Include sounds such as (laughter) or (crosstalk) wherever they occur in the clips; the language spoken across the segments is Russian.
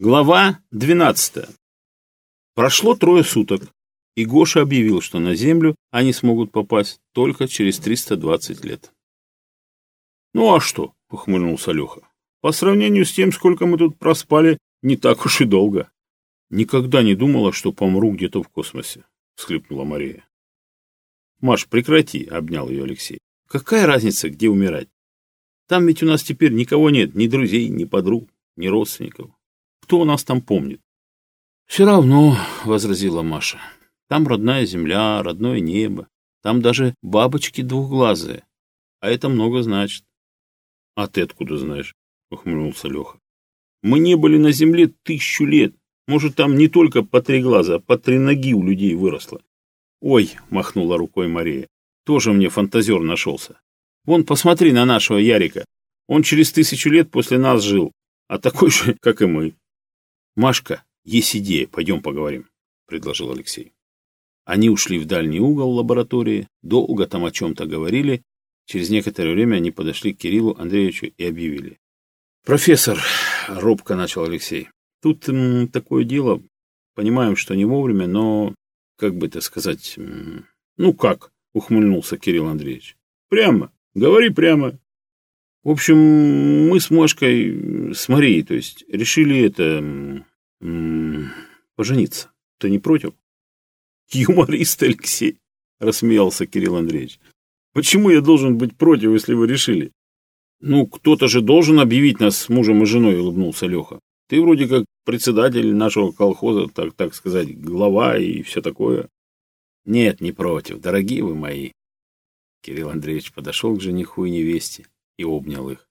Глава 12. Прошло трое суток, и Гоша объявил, что на Землю они смогут попасть только через 320 лет. «Ну а что?» — похмыльнулся Леха. «По сравнению с тем, сколько мы тут проспали, не так уж и долго». «Никогда не думала, что помру где-то в космосе», — всхлипнула Мария. «Маш, прекрати», — обнял ее Алексей. «Какая разница, где умирать? Там ведь у нас теперь никого нет, ни друзей, ни подруг, ни родственников». Кто нас там помнит? Все равно, возразила Маша. Там родная земля, родное небо. Там даже бабочки двухглазые. А это много значит. А ты откуда знаешь? Ухмыльнулся Леха. Мы не были на земле тысячу лет. Может, там не только по три глаза, а по три ноги у людей выросло. Ой, махнула рукой Мария. Тоже мне фантазер нашелся. Вон, посмотри на нашего Ярика. Он через тысячу лет после нас жил, а такой же, (laughs) как и мы. «Машка, есть идея, пойдем поговорим», — предложил Алексей. Они ушли в дальний угол лаборатории, долго там о чем-то говорили. Через некоторое время они подошли к Кириллу Андреевичу и объявили. «Профессор», — робко начал Алексей, — «тут м, такое дело, понимаем, что не вовремя, но, как бы это сказать, м, ну как?» — ухмыльнулся Кирилл Андреевич. «Прямо, говори прямо, в общем, мы с Машкой, с Марией, то есть, решили это... пожениться. Ты не против? (laughs) Юморист Алексей, рассмеялся Кирилл Андреевич. Почему я должен быть против, если вы решили? Ну, кто-то же должен объявить нас с мужем и женой, улыбнулся Леха. Ты вроде как председатель нашего колхоза, так, так сказать, глава и все такое. Нет, не против, дорогие вы мои. Кирилл Андреевич подошел к жениху и невесте и обнял их.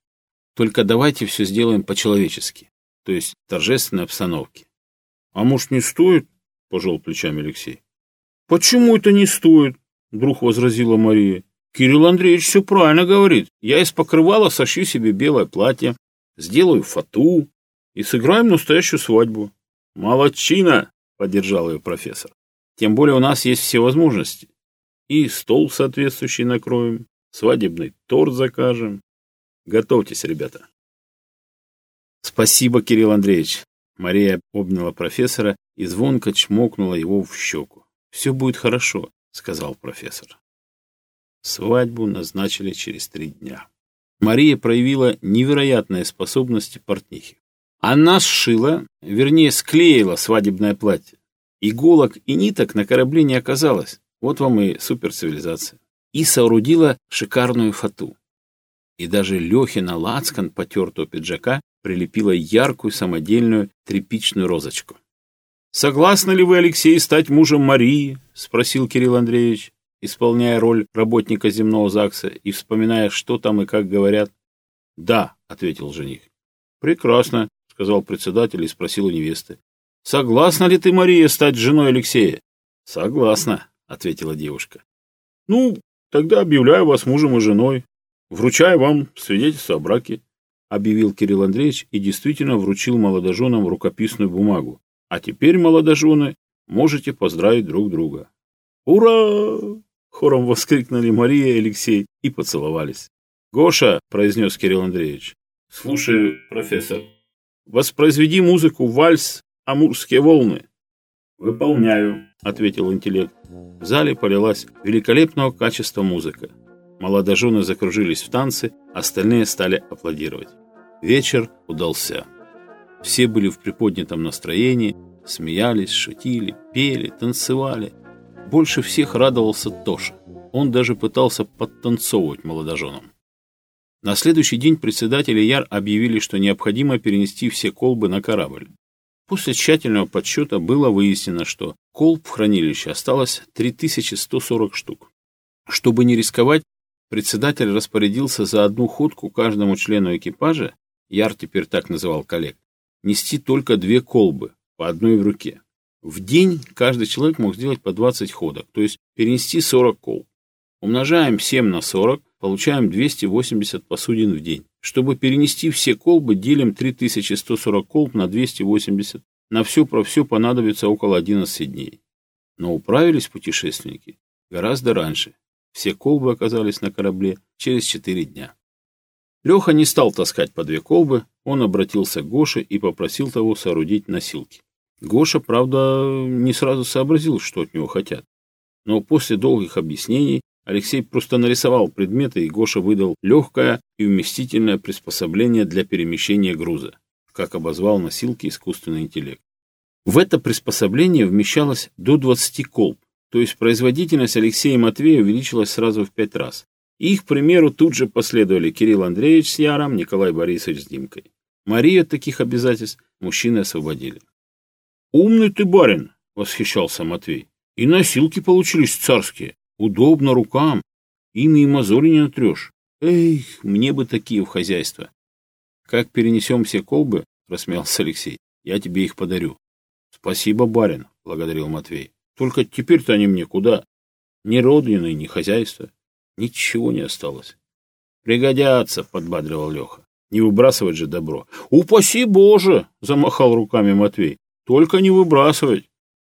Только давайте все сделаем по-человечески, то есть в торжественной обстановке. — А может, не стоит? — пожал плечами Алексей. — Почему это не стоит? — вдруг возразила Мария. — Кирилл Андреевич все правильно говорит. Я из покрывала сошью себе белое платье, сделаю фату и сыграем настоящую свадьбу. — Молодчина! — поддержал ее профессор. — Тем более у нас есть все возможности. И стол соответствующий накроем, свадебный торт закажем, Готовьтесь, ребята. Спасибо, Кирилл Андреевич. Мария обняла профессора и звонко чмокнула его в щеку. Все будет хорошо, сказал профессор. Свадьбу назначили через три дня. Мария проявила невероятные способности портнихи. Она сшила, вернее, склеила свадебное платье. Иголок и ниток на корабле не оказалось. Вот вам и суперцивилизация. И соорудила шикарную фату и даже Лехе на лацкан потертого пиджака прилепила яркую самодельную тряпичную розочку. «Согласны ли вы, Алексей, стать мужем Марии?» — спросил Кирилл Андреевич, исполняя роль работника земного ЗАГСа и вспоминая, что там и как говорят. «Да», — ответил жених. «Прекрасно», — сказал председатель и спросил у невесты. «Согласна ли ты, Мария, стать женой Алексея?» «Согласна», — ответила девушка. «Ну, тогда объявляю вас мужем и женой», Вручаю вам свидетельство о браке, объявил Кирилл Андреевич и действительно вручил молодоженам рукописную бумагу. А теперь, молодожены, можете поздравить друг друга. Ура! Хором воскликнули Мария и Алексей и поцеловались. «Гоша!» – произнес Кирилл Андреевич. «Слушаю, профессор». «Воспроизведи музыку вальс «Амурские волны». «Выполняю», – ответил интеллект. В зале полилась великолепного качества музыка. Молодожены закружились в танцы, остальные стали аплодировать. Вечер удался. Все были в приподнятом настроении, смеялись, шутили, пели, танцевали. Больше всех радовался Тоша. Он даже пытался подтанцовывать молодоженам. На следующий день председатели Яр объявили, что необходимо перенести все колбы на корабль. После тщательного подсчета было выяснено, что колб в хранилище осталось 3140 штук. Чтобы не рисковать, председатель распорядился за одну ходку каждому члену экипажа, Яр теперь так называл коллег, нести только две колбы, по одной в руке. В день каждый человек мог сделать по 20 ходок, то есть перенести 40 колб. Умножаем 7 на 40, получаем 280 посудин в день. Чтобы перенести все колбы, делим 3140 колб на 280. На все про все понадобится около 11 дней. Но управились путешественники гораздо раньше, все колбы оказались на корабле через четыре дня. Леха не стал таскать по две колбы, он обратился к Гоше и попросил того соорудить носилки. Гоша, правда, не сразу сообразил, что от него хотят. Но после долгих объяснений Алексей просто нарисовал предметы, и Гоша выдал легкое и вместительное приспособление для перемещения груза, как обозвал носилки искусственный интеллект. В это приспособление вмещалось до 20 колб, то есть производительность Алексея и Матвея увеличилась сразу в пять раз. их примеру тут же последовали Кирилл Андреевич с Яром, Николай Борисович с Димкой. Марию от таких обязательств мужчины освободили. «Умный ты, барин!» — восхищался Матвей. «И носилки получились царские. Удобно рукам. Ими и мозоли не натрешь. Эх, мне бы такие в хозяйство!» «Как перенесем все колбы?» — рассмеялся Алексей. «Я тебе их подарю». «Спасибо, барин!» — благодарил Матвей. Только теперь-то они мне куда? Ни родины, ни хозяйства. Ничего не осталось. Пригодятся, подбадривал Леха. Не выбрасывать же добро. Упаси Боже, замахал руками Матвей. Только не выбрасывать.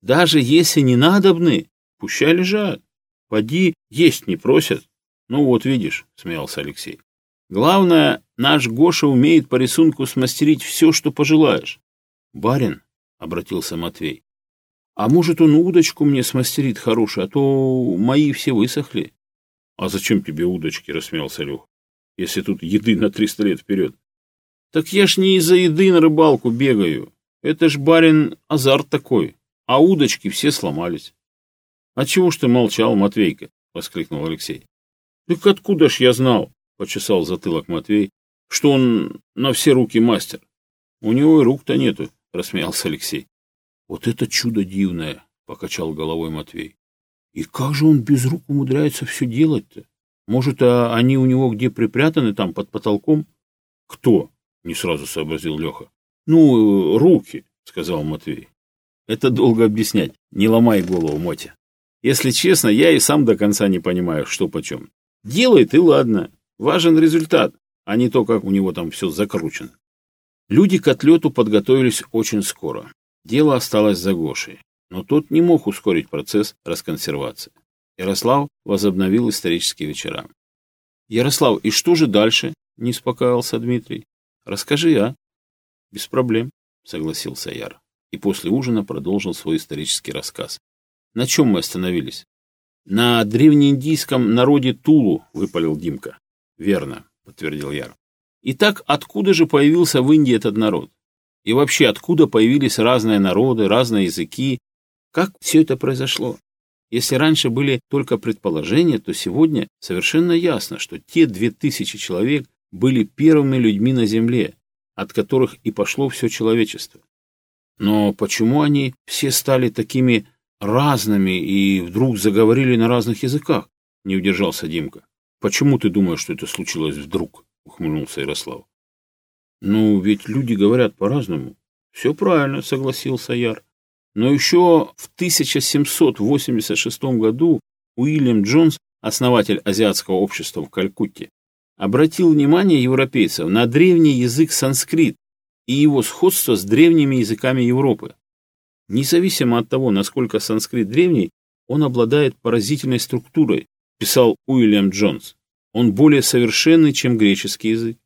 Даже если не надобны, пущай лежат. Поди, есть не просят. Ну вот видишь, смеялся Алексей. Главное, наш Гоша умеет по рисунку смастерить все, что пожелаешь. Барин, обратился Матвей, а может, он удочку мне смастерит хорошую, а то мои все высохли. — А зачем тебе удочки? — рассмеялся Лех. — Если тут еды на триста лет вперед. — Так я ж не из-за еды на рыбалку бегаю. Это ж, барин, азарт такой. А удочки все сломались. — А чего ж ты молчал, Матвейка? — воскликнул Алексей. — Так откуда ж я знал? — почесал затылок Матвей, — что он на все руки мастер. — У него и рук-то нету, — рассмеялся Алексей. Вот это чудо дивное, покачал головой Матвей. И как же он без рук умудряется все делать-то? Может, а они у него где припрятаны там под потолком? Кто? Не сразу сообразил Леха. Ну, руки, сказал Матвей. Это долго объяснять. Не ломай голову, Мотя. Если честно, я и сам до конца не понимаю, что почем. Делает и ладно. Важен результат, а не то, как у него там все закручено. Люди к отлету подготовились очень скоро. Дело осталось за Гошей, но тот не мог ускорить процесс расконсервации. Ярослав возобновил исторические вечера. «Ярослав, и что же дальше?» – не успокаивался Дмитрий. «Расскажи, а?» «Без проблем», – согласился Яр. И после ужина продолжил свой исторический рассказ. «На чем мы остановились?» «На древнеиндийском народе Тулу», – выпалил Димка. «Верно», – подтвердил Яр. «Итак, откуда же появился в Индии этот народ? И вообще, откуда появились разные народы, разные языки? Как все это произошло? Если раньше были только предположения, то сегодня совершенно ясно, что те две тысячи человек были первыми людьми на Земле, от которых и пошло все человечество. Но почему они все стали такими разными и вдруг заговорили на разных языках? Не удержался Димка. Почему ты думаешь, что это случилось вдруг? Ухмыльнулся Ярослав. Ну, ведь люди говорят по-разному. Все правильно, согласился Яр. Но еще в 1786 году Уильям Джонс, основатель Азиатского общества в Калькутте, обратил внимание европейцев на древний язык санскрит и его сходство с древними языками Европы. Независимо от того, насколько санскрит древний, он обладает поразительной структурой, писал Уильям Джонс. Он более совершенный, чем греческий язык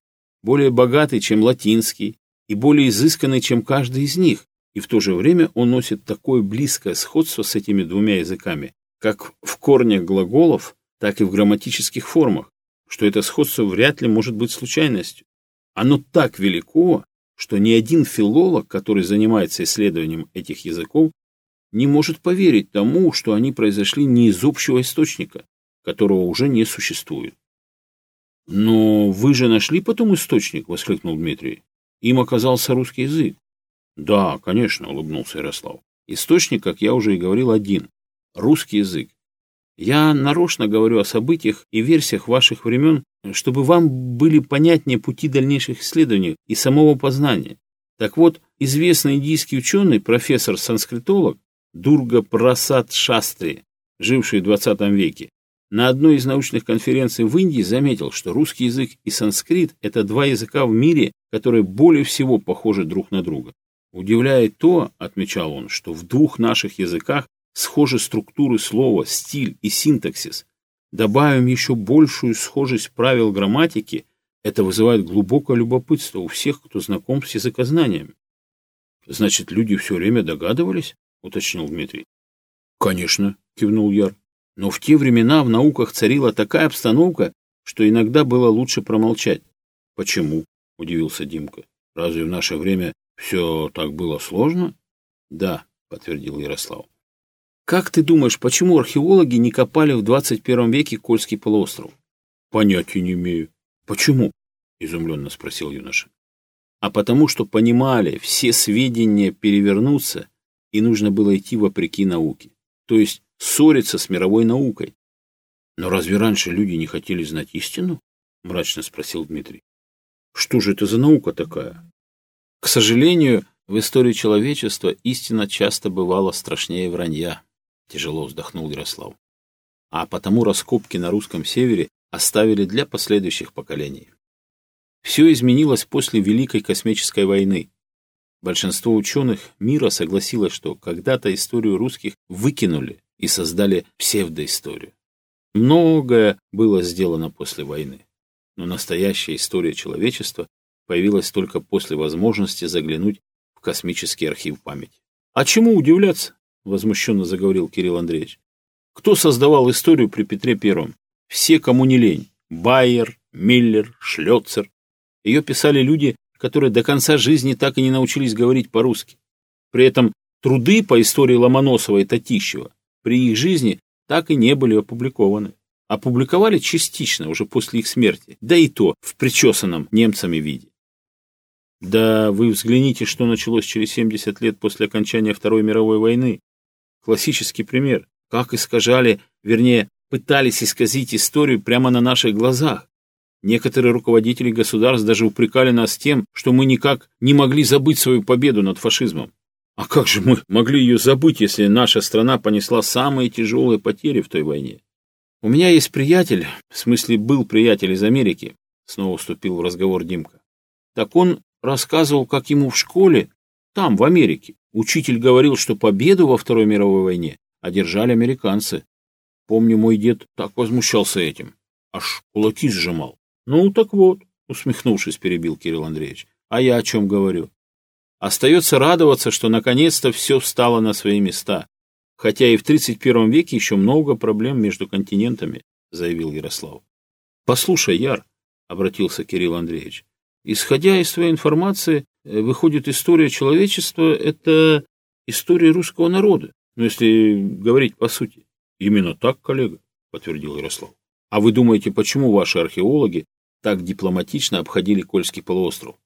более богатый, чем латинский, и более изысканный, чем каждый из них, и в то же время он носит такое близкое сходство с этими двумя языками, как в корнях глаголов, так и в грамматических формах, что это сходство вряд ли может быть случайностью. Оно так велико, что ни один филолог, который занимается исследованием этих языков, не может поверить тому, что они произошли не из общего источника, которого уже не существует. «Но «Ну, вы же нашли потом источник?» — воскликнул Дмитрий. «Им оказался русский язык». «Да, конечно», — улыбнулся Ярослав. «Источник, как я уже и говорил, один — русский язык. Я нарочно говорю о событиях и версиях ваших времен, чтобы вам были понятнее пути дальнейших исследований и самого познания. Так вот, известный индийский ученый, профессор-санскритолог Дурга Прасад Шастри, живший в 20 веке, на одной из научных конференций в Индии заметил, что русский язык и санскрит – это два языка в мире, которые более всего похожи друг на друга. Удивляет то, отмечал он, что в двух наших языках схожи структуры слова, стиль и синтаксис. Добавим еще большую схожесть правил грамматики, это вызывает глубокое любопытство у всех, кто знаком с языкознанием. Значит, люди все время догадывались, уточнил Дмитрий. Конечно, кивнул Яр. Но в те времена в науках царила такая обстановка, что иногда было лучше промолчать. «Почему?» — удивился Димка. «Разве в наше время все так было сложно?» «Да», — подтвердил Ярослав. «Как ты думаешь, почему археологи не копали в 21 веке Кольский полуостров?» «Понятия не имею». «Почему?» — изумленно спросил юноша. «А потому что понимали, все сведения перевернутся, и нужно было идти вопреки науке. То есть ссориться с мировой наукой. Но разве раньше люди не хотели знать истину? Мрачно спросил Дмитрий. Что же это за наука такая? К сожалению, в истории человечества истина часто бывала страшнее вранья, тяжело вздохнул Ярослав. А потому раскопки на русском севере оставили для последующих поколений. Все изменилось после Великой космической войны. Большинство ученых мира согласилось, что когда-то историю русских выкинули и создали псевдоисторию. Многое было сделано после войны, но настоящая история человечества появилась только после возможности заглянуть в космический архив памяти. «А чему удивляться?» — возмущенно заговорил Кирилл Андреевич. «Кто создавал историю при Петре Первом? Все, кому не лень. Байер, Миллер, Шлёцер. Ее писали люди, которые до конца жизни так и не научились говорить по-русски. При этом труды по истории Ломоносова и Татищева при их жизни так и не были опубликованы. Опубликовали частично уже после их смерти, да и то в причесанном немцами виде. Да вы взгляните, что началось через 70 лет после окончания Второй мировой войны. Классический пример, как искажали, вернее, пытались исказить историю прямо на наших глазах. Некоторые руководители государств даже упрекали нас тем, что мы никак не могли забыть свою победу над фашизмом. А как же мы могли ее забыть, если наша страна понесла самые тяжелые потери в той войне? У меня есть приятель, в смысле был приятель из Америки, снова вступил в разговор Димка. Так он рассказывал, как ему в школе, там, в Америке, учитель говорил, что победу во Второй мировой войне одержали американцы. Помню, мой дед так возмущался этим, аж кулаки сжимал. Ну, так вот, усмехнувшись, перебил Кирилл Андреевич. А я о чем говорю? Остается радоваться, что наконец-то все встало на свои места. Хотя и в 31 веке еще много проблем между континентами, заявил Ярослав. Послушай, Яр, обратился Кирилл Андреевич, исходя из твоей информации, э, выходит история человечества – это история русского народа. Ну, если говорить по сути. Именно так, коллега, подтвердил Ярослав. А вы думаете, почему ваши археологи так дипломатично обходили Кольский полуостров?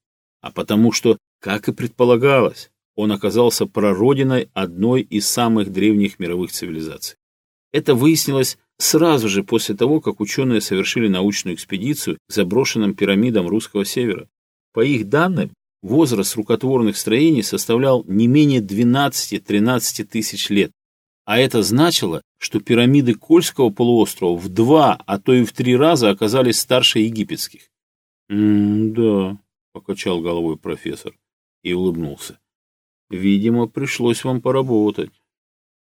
А потому что как и предполагалось, он оказался прародиной одной из самых древних мировых цивилизаций. Это выяснилось сразу же после того, как ученые совершили научную экспедицию к заброшенным пирамидам русского севера. По их данным, возраст рукотворных строений составлял не менее 12-13 тысяч лет. А это значило, что пирамиды Кольского полуострова в два, а то и в три раза оказались старше египетских. «Да», — покачал головой профессор, и улыбнулся. «Видимо, пришлось вам поработать».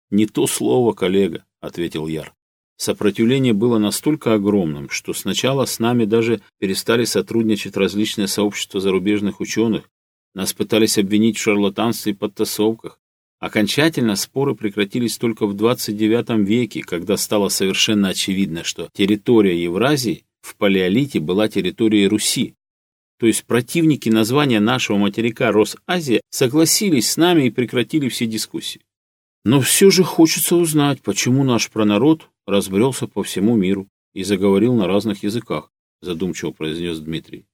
«Не то слово, коллега», — ответил Яр. Сопротивление было настолько огромным, что сначала с нами даже перестали сотрудничать различные сообщества зарубежных ученых, нас пытались обвинить в шарлатанстве и подтасовках. Окончательно споры прекратились только в 29 веке, когда стало совершенно очевидно, что территория Евразии в Палеолите была территорией Руси, то есть противники названия нашего материка Росазия, согласились с нами и прекратили все дискуссии. Но все же хочется узнать, почему наш пронарод разбрелся по всему миру и заговорил на разных языках, задумчиво произнес Дмитрий.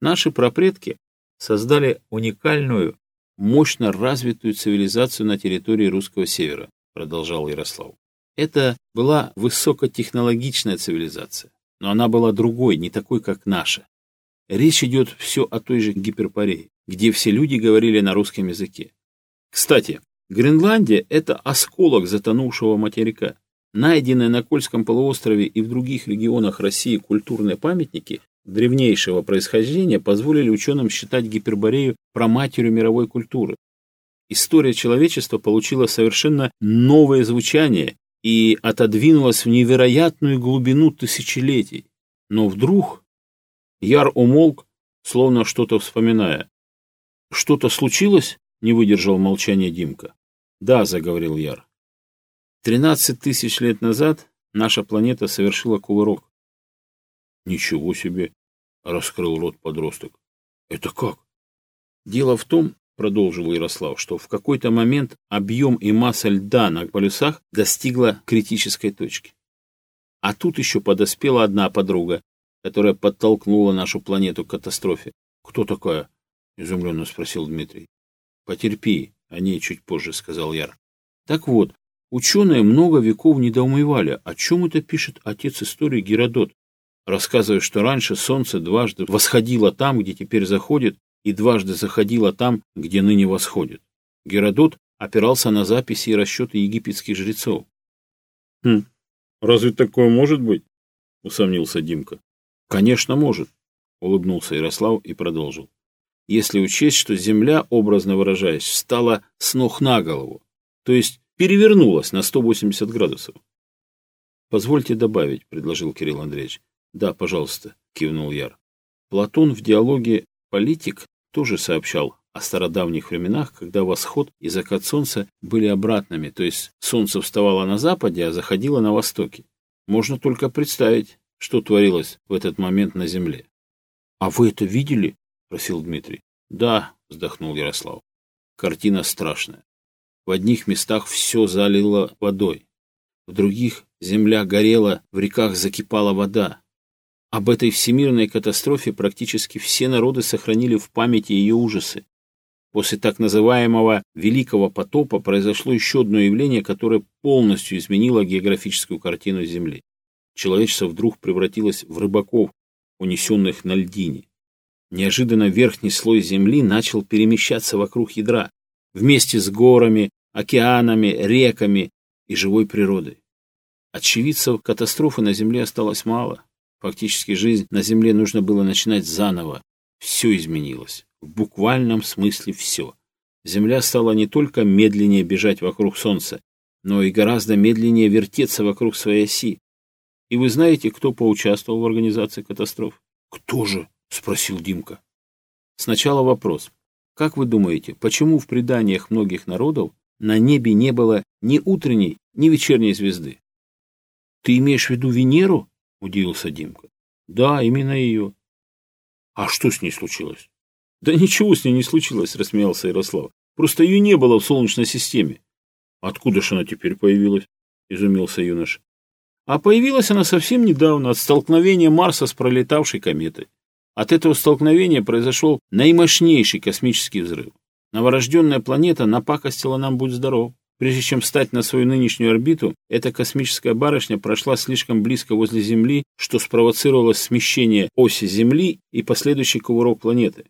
Наши прапредки создали уникальную, мощно развитую цивилизацию на территории русского севера, продолжал Ярослав. Это была высокотехнологичная цивилизация, но она была другой, не такой, как наша. Речь идет все о той же гиперпорее, где все люди говорили на русском языке. Кстати, Гренландия – это осколок затонувшего материка. Найденные на Кольском полуострове и в других регионах России культурные памятники древнейшего происхождения позволили ученым считать Гиперборею проматерью мировой культуры. История человечества получила совершенно новое звучание и отодвинулась в невероятную глубину тысячелетий. Но вдруг Яр умолк, словно что-то вспоминая. «Что-то случилось?» — не выдержал молчания Димка. «Да», — заговорил Яр. «Тринадцать тысяч лет назад наша планета совершила кувырок». «Ничего себе!» — раскрыл рот подросток. «Это как?» «Дело в том, — продолжил Ярослав, — что в какой-то момент объем и масса льда на полюсах достигла критической точки. А тут еще подоспела одна подруга которая подтолкнула нашу планету к катастрофе. Кто такая? изумленно спросил Дмитрий. Потерпи, о ней чуть позже сказал Яр. Так вот, ученые много веков недоумевали, о чем это пишет отец истории Геродот, рассказывая, что раньше солнце дважды восходило там, где теперь заходит, и дважды заходило там, где ныне восходит. Геродот опирался на записи и расчеты египетских жрецов. «Хм, разве такое может быть?» — усомнился Димка. «Конечно, может», — улыбнулся Ярослав и продолжил. «Если учесть, что Земля, образно выражаясь, встала с ног на голову, то есть перевернулась на 180 градусов». «Позвольте добавить», — предложил Кирилл Андреевич. «Да, пожалуйста», — кивнул Яр. Платон в диалоге «Политик» тоже сообщал о стародавних временах, когда восход и закат солнца были обратными, то есть солнце вставало на западе, а заходило на востоке. Можно только представить, что творилось в этот момент на земле. — А вы это видели? — спросил Дмитрий. — Да, — вздохнул Ярослав. Картина страшная. В одних местах все залило водой. В других земля горела, в реках закипала вода. Об этой всемирной катастрофе практически все народы сохранили в памяти ее ужасы. После так называемого «Великого потопа» произошло еще одно явление, которое полностью изменило географическую картину Земли человечество вдруг превратилось в рыбаков, унесенных на льдине. Неожиданно верхний слой земли начал перемещаться вокруг ядра, вместе с горами, океанами, реками и живой природой. Очевидцев катастрофы на земле осталось мало. Фактически жизнь на земле нужно было начинать заново. Все изменилось. В буквальном смысле все. Земля стала не только медленнее бежать вокруг Солнца, но и гораздо медленнее вертеться вокруг своей оси, и вы знаете, кто поучаствовал в организации катастроф? Кто же? Спросил Димка. Сначала вопрос. Как вы думаете, почему в преданиях многих народов на небе не было ни утренней, ни вечерней звезды? Ты имеешь в виду Венеру? Удивился Димка. Да, именно ее. А что с ней случилось? Да ничего с ней не случилось, рассмеялся Ярослав. Просто ее не было в Солнечной системе. Откуда же она теперь появилась? Изумился юноша. А появилась она совсем недавно от столкновения Марса с пролетавшей кометой. От этого столкновения произошел наимощнейший космический взрыв. Новорожденная планета напакостила нам «Будь здоров». Прежде чем встать на свою нынешнюю орбиту, эта космическая барышня прошла слишком близко возле Земли, что спровоцировало смещение оси Земли и последующий кувырок планеты.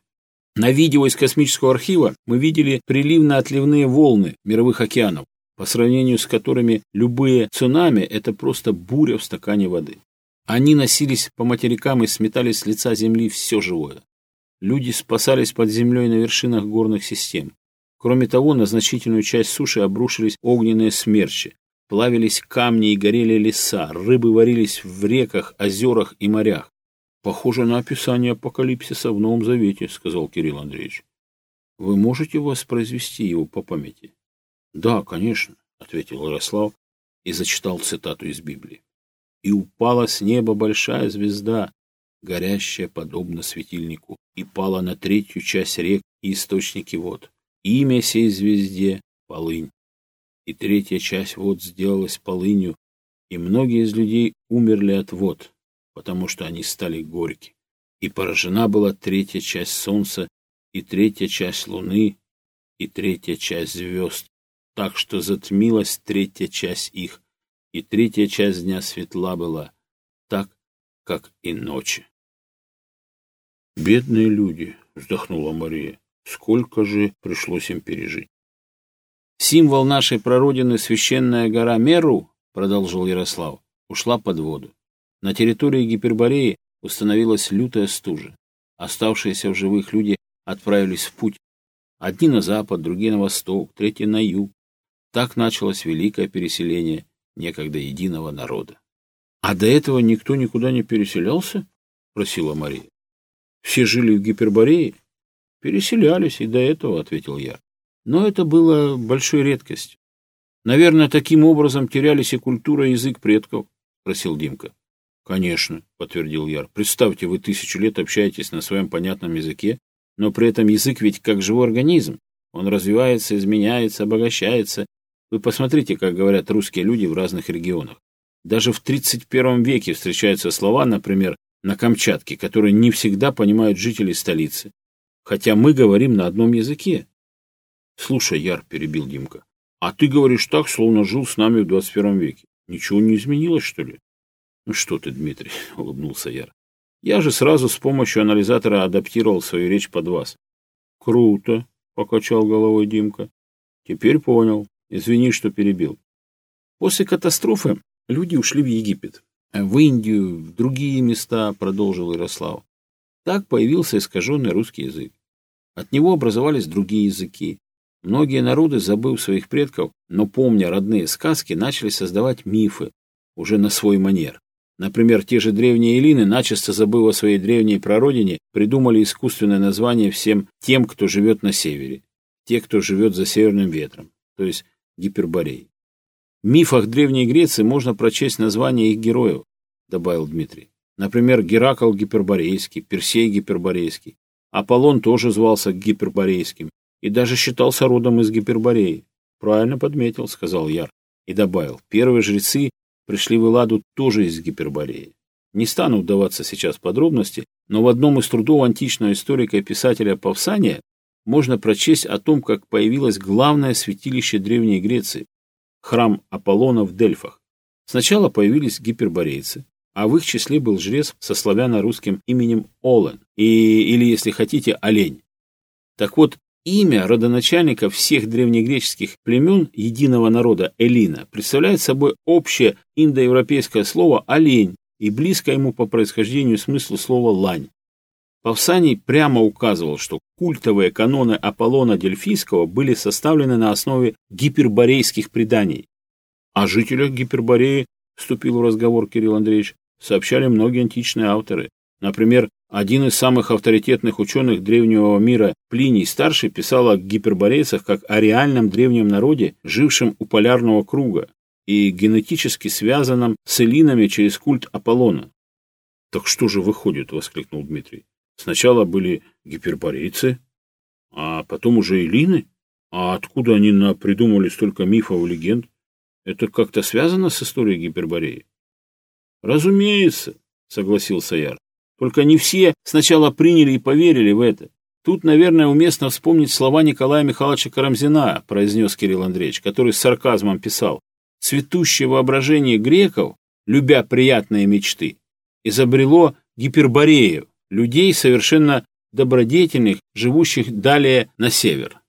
На видео из космического архива мы видели приливно-отливные волны мировых океанов, по сравнению с которыми любые цунами – это просто буря в стакане воды. Они носились по материкам и сметали с лица земли все живое. Люди спасались под землей на вершинах горных систем. Кроме того, на значительную часть суши обрушились огненные смерчи. Плавились камни и горели леса, рыбы варились в реках, озерах и морях. «Похоже на описание апокалипсиса в Новом Завете», — сказал Кирилл Андреевич. «Вы можете воспроизвести его по памяти?» Да, конечно, ответил Ярослав и зачитал цитату из Библии. И упала с неба большая звезда, горящая подобно светильнику, и пала на третью часть рек и источники вод. Имя сей звезде — полынь. И третья часть вод сделалась полынью, и многие из людей умерли от вод, потому что они стали горьки. И поражена была третья часть солнца, и третья часть луны, и третья часть звезд, так что затмилась третья часть их, и третья часть дня светла была, так, как и ночи. «Бедные люди!» — вздохнула Мария. «Сколько же пришлось им пережить!» «Символ нашей прародины, священная гора Меру, — продолжил Ярослав, — ушла под воду. На территории Гипербореи установилась лютая стужа. Оставшиеся в живых люди отправились в путь. Одни на запад, другие на восток, третьи на юг, так началось великое переселение некогда единого народа. — А до этого никто никуда не переселялся? — просила Мария. — Все жили в Гиперборее? — Переселялись и до этого, — ответил я. Но это было большой редкостью. Наверное, таким образом терялись и культура, и язык предков, — спросил Димка. — Конечно, — подтвердил Яр. — Представьте, вы тысячу лет общаетесь на своем понятном языке, но при этом язык ведь как живой организм. Он развивается, изменяется, обогащается вы посмотрите, как говорят русские люди в разных регионах. Даже в 31 веке встречаются слова, например, на Камчатке, которые не всегда понимают жители столицы. Хотя мы говорим на одном языке. Слушай, Яр, перебил Димка, а ты говоришь так, словно жил с нами в 21 веке. Ничего не изменилось, что ли? Ну что ты, Дмитрий, (laughs) улыбнулся Яр. Я же сразу с помощью анализатора адаптировал свою речь под вас. Круто, покачал головой Димка. Теперь понял. Извини, что перебил. После катастрофы люди ушли в Египет, э, в Индию, в другие места, продолжил Ярослав. Так появился искаженный русский язык. От него образовались другие языки. Многие народы, забыв своих предков, но помня родные сказки, начали создавать мифы уже на свой манер. Например, те же древние эллины, начисто забыв о своей древней прародине, придумали искусственное название всем тем, кто живет на севере, те, кто живет за северным ветром, то есть Гиперборей. В мифах Древней Греции можно прочесть названия их героев, добавил Дмитрий. Например, Геракл Гиперборейский, Персей Гиперборейский. Аполлон тоже звался Гиперборейским и даже считался родом из Гипербореи. Правильно подметил, сказал Яр и добавил. Первые жрецы пришли в Элладу тоже из Гипербореи. Не стану вдаваться сейчас в подробности, но в одном из трудов античного историка и писателя Павсания можно прочесть о том, как появилось главное святилище Древней Греции – храм Аполлона в Дельфах. Сначала появились гиперборейцы, а в их числе был жрец со славяно-русским именем Олен, и, или, если хотите, Олень. Так вот, имя родоначальника всех древнегреческих племен единого народа Элина представляет собой общее индоевропейское слово «олень» и близко ему по происхождению смыслу слова «лань». Павсаний прямо указывал, что культовые каноны Аполлона Дельфийского были составлены на основе гиперборейских преданий. О жителях Гипербореи, вступил в разговор Кирилл Андреевич, сообщали многие античные авторы. Например, один из самых авторитетных ученых древнего мира Плиний Старший писал о гиперборейцах как о реальном древнем народе, жившем у полярного круга и генетически связанном с элинами через культ Аполлона. «Так что же выходит?» — воскликнул Дмитрий. Сначала были гиперборейцы, а потом уже элины. А откуда они придумали столько мифов и легенд? Это как-то связано с историей Гипербореи? Разумеется, согласился Яр. Только не все сначала приняли и поверили в это. Тут, наверное, уместно вспомнить слова Николая Михайловича Карамзина, произнес Кирилл Андреевич, который с сарказмом писал. Цветущее воображение греков, любя приятные мечты, изобрело гиперборею людей совершенно добродетельных, живущих далее на север.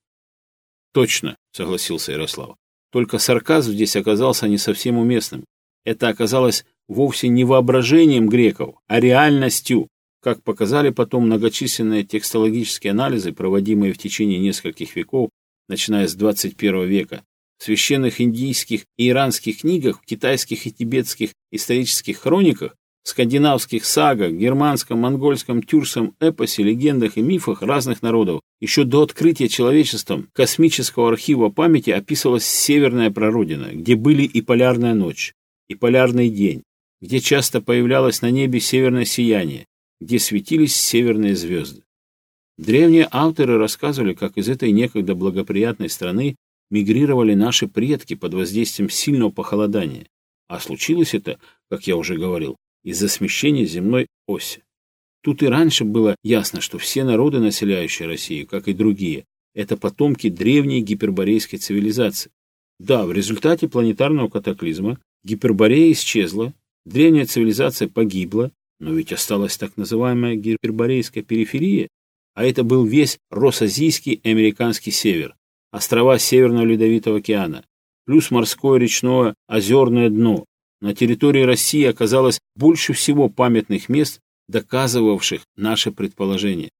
Точно, согласился Ярослав. Только сарказм здесь оказался не совсем уместным. Это оказалось вовсе не воображением греков, а реальностью, как показали потом многочисленные текстологические анализы, проводимые в течение нескольких веков, начиная с 21 века, в священных индийских и иранских книгах, в китайских и тибетских исторических хрониках скандинавских сагах, германском, монгольском, тюрском эпосе, легендах и мифах разных народов. Еще до открытия человечеством космического архива памяти описывалась северная прародина, где были и полярная ночь, и полярный день, где часто появлялось на небе северное сияние, где светились северные звезды. Древние авторы рассказывали, как из этой некогда благоприятной страны мигрировали наши предки под воздействием сильного похолодания. А случилось это, как я уже говорил, из-за смещения земной оси. Тут и раньше было ясно, что все народы, населяющие Россию, как и другие, это потомки древней гиперборейской цивилизации. Да, в результате планетарного катаклизма Гиперборея исчезла, древняя цивилизация погибла, но ведь осталась так называемая гиперборейская периферия, а это был весь Росазийский и американский север, острова Северного Ледовитого океана, плюс морское, речное, озерное дно, на территории России оказалось больше всего памятных мест, доказывавших наше предположение.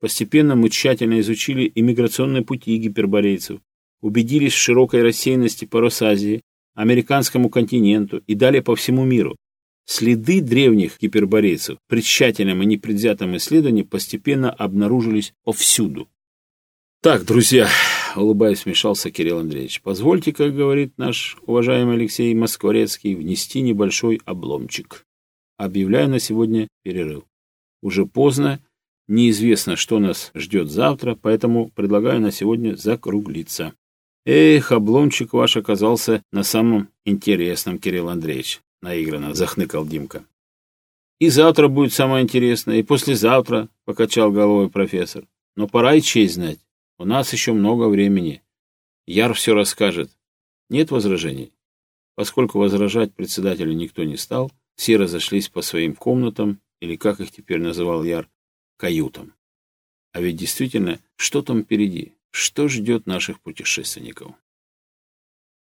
Постепенно мы тщательно изучили иммиграционные пути гиперборейцев, убедились в широкой рассеянности по Росазии, американскому континенту и далее по всему миру. Следы древних гиперборейцев при тщательном и непредвзятом исследовании постепенно обнаружились повсюду. Так, друзья, улыбаясь, вмешался Кирилл Андреевич. «Позвольте, как говорит наш уважаемый Алексей Москворецкий, внести небольшой обломчик. Объявляю на сегодня перерыв. Уже поздно, неизвестно, что нас ждет завтра, поэтому предлагаю на сегодня закруглиться». «Эх, обломчик ваш оказался на самом интересном, Кирилл Андреевич», — наигранно захныкал Димка. «И завтра будет самое интересное, и послезавтра», — покачал головой профессор. «Но пора и честь знать». У нас еще много времени. Яр все расскажет. Нет возражений. Поскольку возражать председателю никто не стал, все разошлись по своим комнатам, или как их теперь называл Яр, каютам. А ведь действительно, что там впереди? Что ждет наших путешественников?